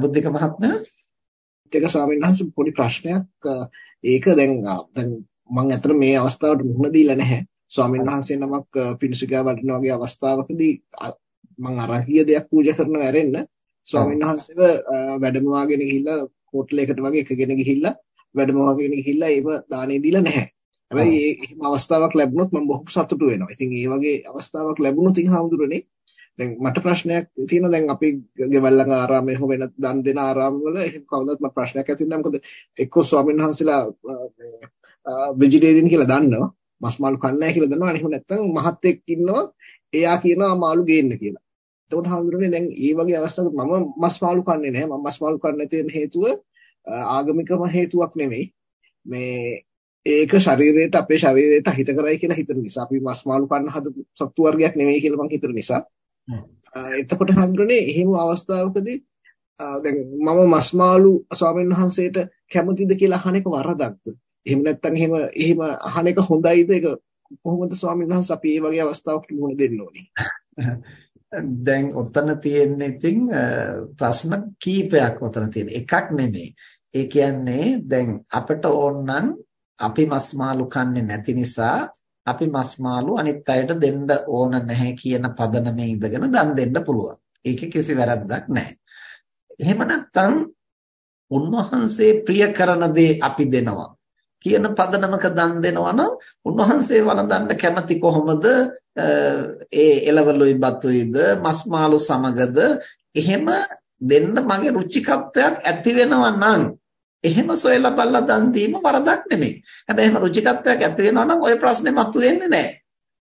බුද්ධික මහත්මයා? ඒක ස්වාමීන් වහන්සේ පොඩි ප්‍රශ්නයක්. ඒක දැන් දැන් මම අතන මේ අවස්ථාවට මුහුණ දීලා නැහැ. ස්වාමීන් වහන්සේ නමක් පිණිසුගා වඩින වගේ අවස්ථාවකදී මම අරහිය දෙයක් පූජා කරනවා ඇරෙන්න. ස්වාමීන් වහන්සේව වැඩමවාගෙන ගිහිල්ලා හෝටලයකට වගේ එකගෙන ගිහිල්ලා වැඩමවාගෙන ගිහිල්ලා ඒව දානේ දීලා නැහැ. හැබැයි එහෙම අවස්ථාවක් ලැබුණොත් මම බොහොම සතුටු වෙනවා. ඉතින් ඒ වගේ අවස්ථාවක් ලැබුණොත් ඉතින් හාමුදුරනේ දැන් මට ප්‍රශ්නයක් තියෙනවා දැන් අපි ගෙවල් ළඟ ආරාමයේ හෝ වෙන දන් දෙන ආරාමවල එහෙම කවදාවත් මට ප්‍රශ්නයක් ඇති වෙන්නේ නැහැ. මොකද එක්කෝ ස්වාමීන් වහන්සේලා වෙජිටේරියන් කියලා දන්නවා. මස් මාළු කන්නේ නැහැ කියලා දන්නවා. අනිත් නැත්නම් මහත් එක්ක ඉන්නවා. එයා කියනවා මාළු ගේන්න කියලා. එතකොට හඳුරන්නේ දැන් මේ වගේ අවස්ථාවක මම මස් මාළු කන්නේ නැහැ. මම මස් මාළු කන්නේ නැති වෙන හේතුව ආගමිකම හේතුවක් නෙමෙයි. මේ ඒක ශරීරයට අපේ ශරීරයට හිත කරයි කියලා හිතන නිසා අපි මස් මාළු කන්න හදපු සත්තු වර්ගයක් නෙමෙයි කියලා මම හිතන නිසා එතකොට හඳුරන්නේ එහෙම අවස්ථාවකදී දැන් මම මස් මාළු ස්වාමීන් වහන්සේට කැමතිද කියලා අහන එක වරදක්ද? එහෙම නැත්නම් එහෙම එහෙම අහන එක හොඳයිද? ඒක කොහොමද ස්වාමීන් වහන්සේ අපි මේ වගේ අවස්ථාවකට මුහුණ දෙන්න ඕනේ? දැන් ඔතන තියෙන්නේ ඉතින් ප්‍රශ්න කීපයක් ඔතන තියෙන. එකක් නෙමෙයි. ඒ කියන්නේ දැන් අපිට ඕනනම් අපි මස් මාළු කන්නේ නැති නිසා අපි මස් මාළු අනිත් අයට දෙන්න ඕන නැහැ කියන පදනමේ ඉඳගෙන දන් දෙන්න පුළුවන්. ඒකේ කිසි වැරද්දක් නැහැ. එහෙම නැත්නම් උන්වහන්සේ ප්‍රිය කරන දේ අපි දෙනවා කියන පදනමක දන් දෙනවා නම් උන්වහන්සේ වළඳන්න කැමති කොහොමද ඒ එළවලුයි බතුයිද මස් මාළු සමගද එහෙම දෙන්න මගේ රුචිකත්වයක් ඇති වෙනවා නම් එහෙම සොයලා බලලා දන් දීම වරදක් නෙමෙයි. හැබැයි එහෙම රුචිකත්වයක් ඇති වෙනවා නම් ওই ප්‍රශ්නේ මතුවෙන්නේ නැහැ.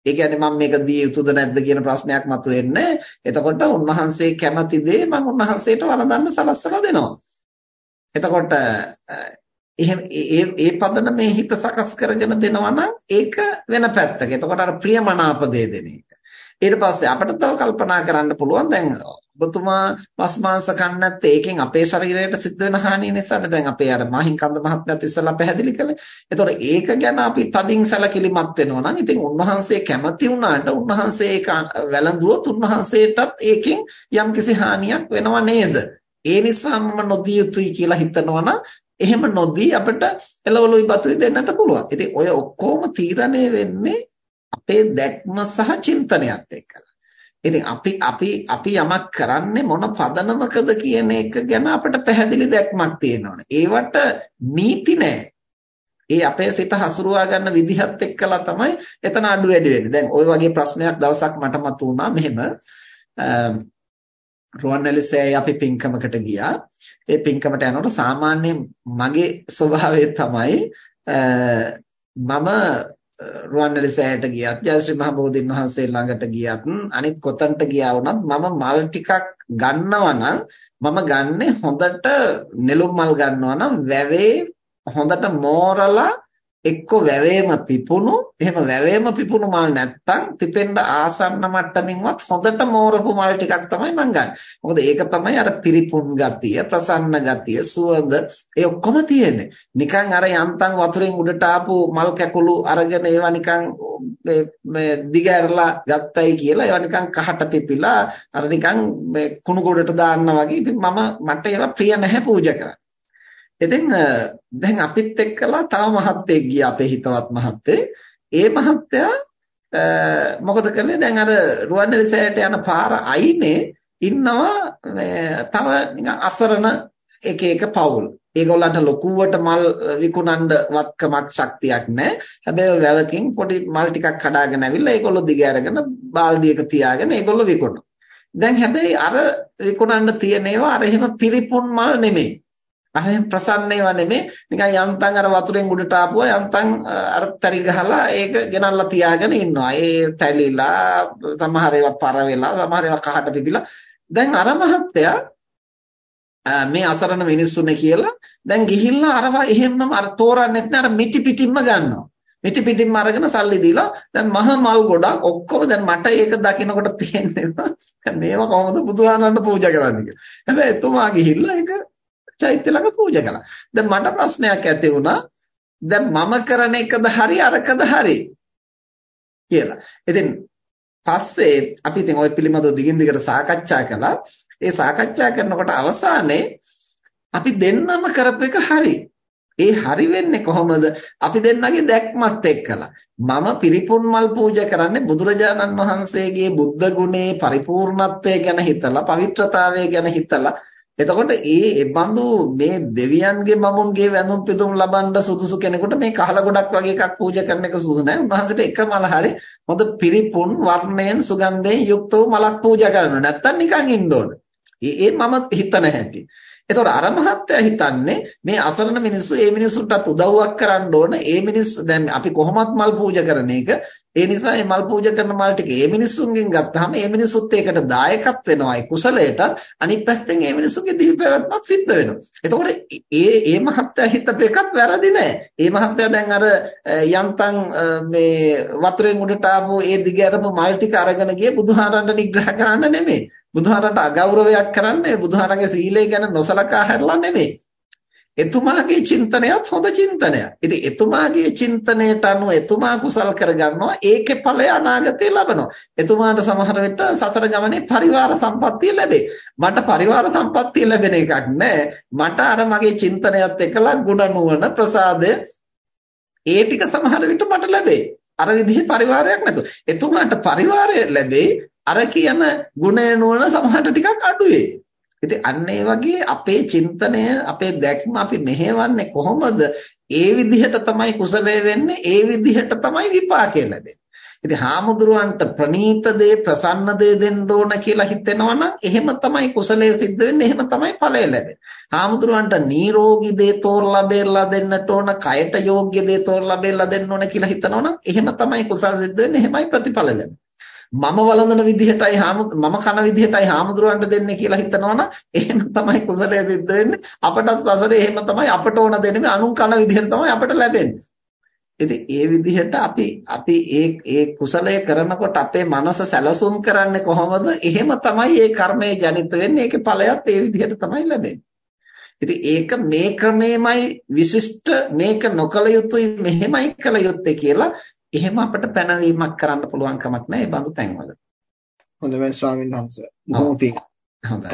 ඒ කියන්නේ මම මේක දිය යුතුද නැද්ද කියන ප්‍රශ්නයක් මතුවෙන්නේ. එතකොට උන්වහන්සේ කැමති දේ මම උන්වහන්සේට වරදන්න සලස්සලා දෙනවා. එතකොට එහෙම ඒ ඒ පදනමේ හිත සකස් කරගෙන දෙනවා නම් ඒක වෙන පැත්තක. එතකොට අර ප්‍රියමනාප දේ දෙන එක. ඊට පස්සේ අපිට තව කල්පනා කරන්න පුළුවන් දැන් ඔබතුමා මස් මාංශ කන්නේ නැත්te ඒකෙන් අපේ ශරීරයට සිද්ධ වෙන හානිය නිසානේ දැන් අපේ අර මහින්කන්ද මහත්මයාත් ඉස්සලා පැහැදිලි කළේ. ඒතකොට ඒක ගැන අපි තදින් සැලකිලිමත් වෙනවා නම් ඉතින් උන්වහන්සේ කැමති වුණාට උන්වහන්සේ ඒක වැළඳුවොත් උන්වහන්සේටත් ඒකෙන් යම්කිසි හානියක් වෙනව නේද? ඒ නිසාම නොදිය යුතුයි කියලා හිතනවා නම් එහෙම නොදී අපිට එළවලුයි බතුයි දෙන්නට පුළුවන්. ඉතින් ඔය ඔක්කොම තීරණය වෙන්නේ අපේ දැක්ම සහ චින්තනයත් එක්කලා. ඉතින් අපි අපි අපි යමක් කරන්නේ මොන පදනමකද කියන එක ගැන අපිට පැහැදිලි දැක්මක් තියෙනවනේ. ඒවට නීති නැහැ. ඒ අපේ සිත හසුරුවා ගන්න විදිහත් එක්කලා තමයි එතන අඩු වැඩි වෙන්නේ. දැන් ওই වගේ ප්‍රශ්නයක් දවසක් මට මතුවුණා මෙහෙම රුවන්වැලිසෑය අපි පින්කමකට ගියා. ඒ පින්කමට යනකොට සාමාන්‍යයෙන් මගේ ස්වභාවය තමයි මම රුවන්වැලිසෑයට ගියත් ජයශ්‍රී මහ බෝධින් වහන්සේ ළඟට ගියත් අනිත් කොතන්ට ගියා වුණත් මම මල් ටිකක් ගන්නවා නම් මම ගන්නෙ හොඳට නෙළුම් මල් ගන්නවා නම් වැවේ හොඳට මෝරලා එක්ක වැවේම පිපුණු එහෙම වැවේම පිපුණු මල් නැත්තම් පිපෙන්න ආසන්න මට්ටමින්වත් හොඳට මෝරපු මල් ටිකක් තමයි මං ගන්න. මොකද ඒක තමයි අර පිරිපුන් ගතිය, ප්‍රසන්න ගතිය, සුවඳ ඒ ඔක්කොම තියෙන්නේ. නිකන් අර යන්තම් වතුරෙන් උඩට ආපු මල් කැකුළු අරගෙන ඒවා නිකන් මේ දිග ඇරලා ගත්තයි කියලා ඒවා නිකන් කහට පිපිලා අර නිකන් මේ කුණු ගොඩට දාන්න වගේ. ඉතින් මම මට ඒවා ප්‍රිය නැහැ පූජා කරන්න. ඉතින් දැන් අපිත් එක්කලා තව මහත්තයෙක් ගියා අපේ හිතවත් මහත්තයෙක්. ඒ මහත්තයා මොකද කළේ දැන් අර රුවන්වැලි සෑයට යන පාර අයිනේ ඉන්නවා තව නිකන් අසරණ එක එක පවුල්. ඒගොල්ලන්ට ලොකුවට මල් විකුණන්න වත්කමක් ශක්තියක් නැහැ. හැබැයි වැවකින් පොඩි මල් ටිකක් කඩාගෙන ඇවිල්ලා ඒගොල්ලෝ දිග අරගෙන බාල්දියක තියාගෙන ඒගොල්ලෝ විකුණනවා. දැන් හැබැයි අර විකුණන්න තියෙන ඒවා අර එහෙම පිරිපුන් මල් නෙමෙයි. අර ප්‍රසන්න ඒවා නෙමෙයි නිකන් යන්තම් අර වතුරෙන් උඩට ආපුවා යන්තම් අර තරි ගහලා ඒක ගෙනල්ලා තියාගෙන ඉන්නවා. ඒ තැලිලා සමහර ඒවා පර වෙලා සමහර ඒවා කහට පිපිලා දැන් අර මහත්තයා මේ අසරණ මිනිස්සුනේ කියලා දැන් ගිහිල්ලා අරවා එහෙම්මම අර තෝරන්නෙත් නෑ අර මිටි පිටින්ම ගන්නවා. මිටි පිටින්ම අරගෙන සල්ලි දීලා දැන් මහ මල් ගොඩක් ඔක්කොම දැන් මට ඒක දකිනකොට පේන්නේ මේවා කොහොමද බුදුහාමරන්ට පූජා කරන්නේ කියලා. හැබැයි එතුමා ගිහිල්ලා ඒක චෛත්‍ය ළඟ පූජා කළා. දැන් මට ප්‍රශ්නයක් ඇති වුණා. දැන් මම කරන එකද හරි අරකද හරි කියලා. ඉතින් පස්සේ අපි ඉතින් ওই පිළිමදව දිගින් දිගට සාකච්ඡා කළා. ඒ සාකච්ඡා කරනකොට අවසානයේ අපි දෙන්නම කරපු එක හරි. ඒ හරි වෙන්නේ කොහොමද? අපි දෙන්නගේ දැක්මත් එක්කලා. මම පිරිපුන් මල් පූජා කරන්නේ බුදුරජාණන් වහන්සේගේ බුද්ධ ගුණේ පරිපූර්ණත්වය ගැන හිතලා, පවිත්‍රතාවය ගැන හිතලා එතකොට ඒ බඳු මේ දෙවියන්ගේ මමුන්ගේ වැඳුම් පිදුම් ලබන්න සුදුසු කෙනෙකුට මේ කහල ගොඩක් වගේ එකක් පූජා කරන එක සුදුසු නැහැ. උන්වහන්සේට එක මල හරි හොඳ පිරිපුන් වර්ණයෙන් සුගන්ධයෙන් යුක්ත වූ මලක් පූජා කරනවා. නැත්තම් නිකන් ඉන්න ඕන. ඒ මම හිතන හැටි. එතකොට අර මහත්තයා හිතන්නේ මේ අසරණ මිනිස්සු ඒ මිනිස්සුන්ටත් උදව්වක් කරන්න ඕන. ඒ මිනිස්සු දැන් අපි කොහොමත් මල් පූජා කරන එක. ඒ නිසා මේ මල් පූජා කරන මල් ටික ඒ මිනිස්සුන්ගෙන් ගත්තාම ඒ මිනිස්සුත් ඒකට දායකත් වෙනවා. ඒ කුසලයටත් අනිත් පැත්තෙන් ඒ මිනිස්සුන්ගේ දිවිපැවැත්මත් සිද්ධ වෙනවා. එතකොට ඒ ඒ මහත්තයා හිතපු එකත් වැරදි නෑ. ඒ මහත්තයා දැන් අර යන්තම් මේ වතුරෙන් උඩට ආපු ඒ දිගටම මල් ටික අරගෙන ගියේ බුදුහාරන්ට නිග්‍රහ කරන්න නෙමෙයි. බුදුහාරට අගෞරවයක් කරන්නේ බුදුහාරගේ සීලය ගැන නොසලකා හැරලා නෙමෙයි. එතුමාගේ චින්තනයත් හොඳ චින්තනයක්. ඉතින් එතුමාගේ චින්තනයට අනුව එතුමා කුසල් කරගන්නවා ඒකේ ඵලය අනාගතේ ලබනවා. එතුමාට සමහර විට සතර ගමනේ පරිවාර සම්පත්තිය ලැබේ. මට පරිවාර සම්පත්තිය ලැබෙන එකක් නෑ. මට අර මගේ චින්තනයත් එක්කලා ගුණ නුවණ ප්‍රසාදය ඒ ටික සමහර විට මට ලැබේ. අර විදිහේ පරිවාරයක් නැතුව. එතුමාට පරිවාරය ලැබේ අර කියන ගුණය නුවණ සමහරට ටිකක් අඩුවේ. ඉතින් අන්න ඒ වගේ අපේ චින්තනය අපේ දැක්ම අපි මෙහෙවන්නේ කොහොමද? ඒ විදිහට තමයි කුසලය වෙන්නේ, ඒ විදිහට තමයි විපාකය ලැබෙන්නේ. ඉතින් හාමුදුරුවන්ට ප්‍රනීත දේ ප්‍රසන්න දේ දෙන්න ඕන කියලා හිතෙනවා නම් එහෙම තමයි කුසලයේ සිද්ධ වෙන්නේ එහෙම තමයි ඵලය ලැබෙන්නේ. හාමුදුරුවන්ට නිරෝගී දේ තෝරලා බේරලා දෙන්නට ඕන, කයට යෝග්‍ය දේ තෝරලා බේරලා දෙන්න ඕන කියලා හිතනවා නම් එහෙම තමයි කුසල සිද්ධ වෙන්නේ එහෙමයි ප්‍රතිඵල ලැබෙන්නේ. මම වළඳන විදිහටයි මම කන විදිහටයි හාමුදුරුවන්ට දෙන්නේ කියලා හිතනවනම් එහෙම තමයි කුසලය සිද්ධ වෙන්නේ. අපටත් අසරේ එහෙම තමයි අපට ඕන දෙන්නේ. අනුන් කන විදිහට තමයි අපට ලැබෙන්නේ. ඉතින් ඒ විදිහට අපි අපි ඒ ඒ කුසලය කරනකොට අපේ මනස සැලසුම් කරන්නේ කොහොමද? එහෙම තමයි ඒ කර්මය ජනිත වෙන්නේ. ඒකේ ඵලයත් ඒ විදිහට තමයි ලැබෙන්නේ. ඉතින් ඒක මේ ක්‍රමෙමයි විශිෂ්ට මේක නොකල යුතුයි මෙහෙමයි කළ යුත්තේ කියලා එහෙම අපිට පැනවීමක් කරන්න පුළුවන් කමක් නැහැ මේ බඳු තැන්වල. හොඳයි ස්වාමීන් වහන්සේ. බොහොම පිං. හොඳයි.